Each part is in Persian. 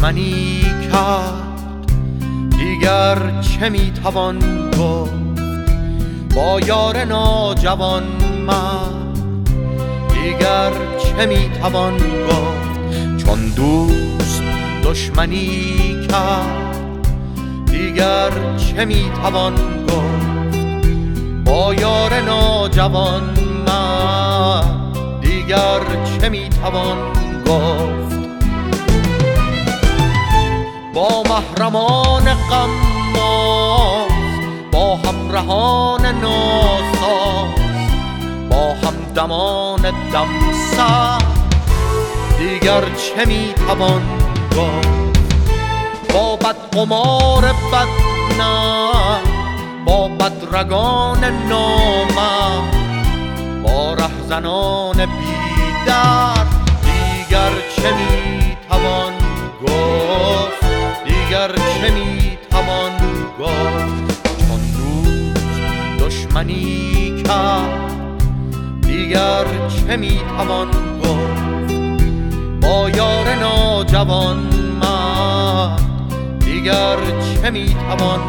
دشمنی کرد. دیگر چه می‌توان گفت؟ با یار ناجوان من دیگر چه می‌توان گفت؟ چون دوست دشمنی کرد. دیگر چه می‌توان گفت؟ با یار ناجوان من دیگر چه می‌توان گفت؟ با محرمان غماز با همرهان ناساز با همدمان دمسر دیگر چه می‌توان گفت با بدقمار بدنم با بدرگان نامم با رهزنان بیدر دیگر چه می‌توان دشمنی کرد. دیگر چه می‌توان گفت؟ با یار ناجوان من دیگر چه می‌توان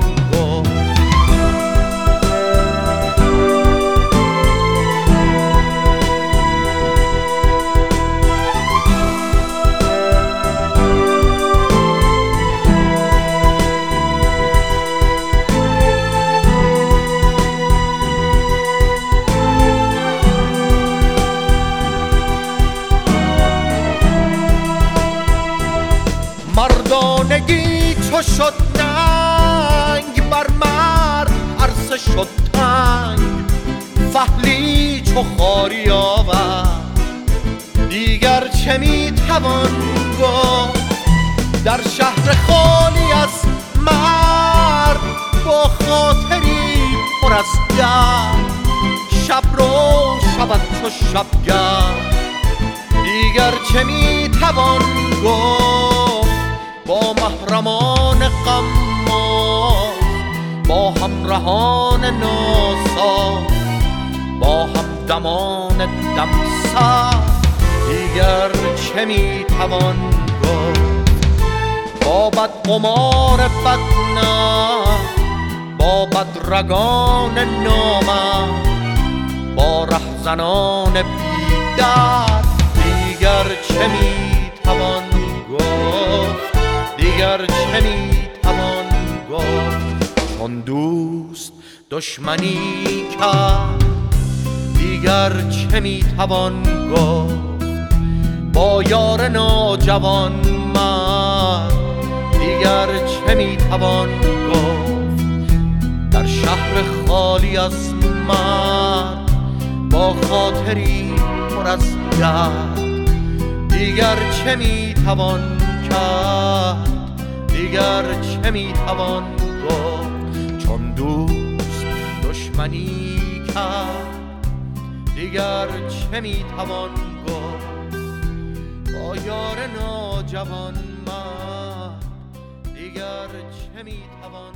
شد ننگ بر مرد عرصه شد تنگ. فهلی چو خاری آورد. دیگر چه می‌توان گفت؟ در شهر خالی از مرد با خاطری پر از شب رو شود چو شبگرد دیگر چه می‌توان گفت؟ با محرمان غماز با همرهان ناساز با همدمان دمسر دیگر چه می‌توان گفت؟ با بدقمار بدنم با بدرگان نامم با رهزنان بیدر دیگر چه گفت دیگر چه می‌توان گفت چون دوست دشمنی کرد. دیگر چه می‌توان گفت با یار ناجوان من دیگر چه می‌توان گفت در شهر خالی از مرد. با خاطری پر از درد. دیگر چه می‌توان کرد. دیگر چه می‌توان گفت؟ چون دوست دشمنی کرد دیگر چه می‌توان گفت؟ با یار ناجوان من دیگر چه می‌توان